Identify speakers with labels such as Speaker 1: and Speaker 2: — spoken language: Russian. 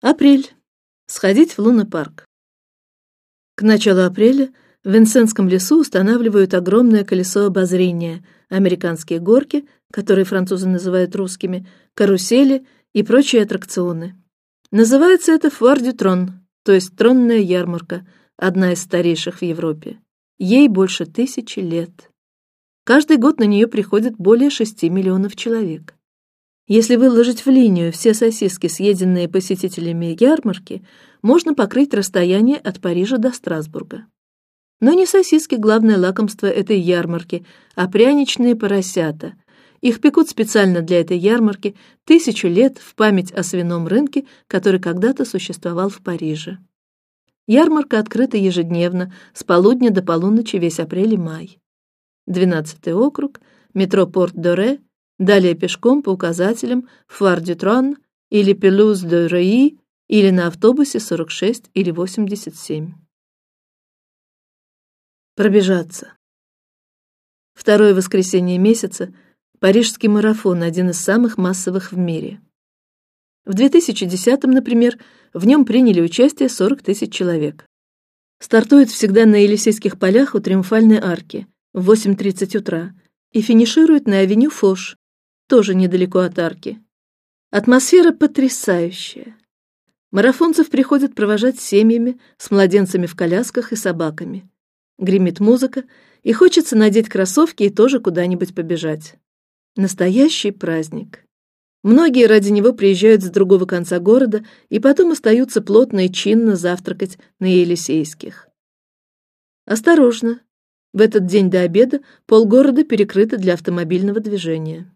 Speaker 1: Апрель. Сходить в лунопарк. К началу апреля в Винсентском лесу устанавливают огромное колесо обозрения, американские горки, которые французы называют русскими, карусели и прочие аттракционы. Называется это Фуар дю Трон, то есть тронная ярмарка, одна из старейших в Европе. Ей больше тысячи лет. Каждый год на нее приходит более шести миллионов человек. Если выложить в линию все сосиски, съеденные посетителями ярмарки, можно покрыть расстояние от Парижа до Страсбурга. Но не сосиски главное лакомство этой ярмарки, а пряничные поросята. Их пекут специально для этой ярмарки тысячу лет в память о свином рынке, который когда-то существовал в Париже. Ярмарка открыта ежедневно с полудня до полуночи весь апрель и май. Двенадцатый округ, метро Порт-Доре Далее пешком по указателям Фуар-дю-Трон или Пелуз-де-Реи или на автобусе 46 или 87. Пробежаться. Второе воскресенье месяца парижский марафон один из самых массовых в мире. В 2010, например, в нем приняли участие 40 тысяч человек. Стартует всегда на Елисейских полях у Триумфальной арки в 8:30 утра и финиширует на авеню Фош тоже недалеко от арки. Атмосфера потрясающая. Марафонцев приходят провожать семьями с младенцами в колясках и собаками. Гремит музыка, и хочется надеть кроссовки и тоже куда-нибудь побежать. Настоящий праздник. Многие ради него приезжают с другого конца города и потом остаются плотно и чинно завтракать на Елисейских. Осторожно! В этот день до обеда полгорода перекрыто для автомобильного движения.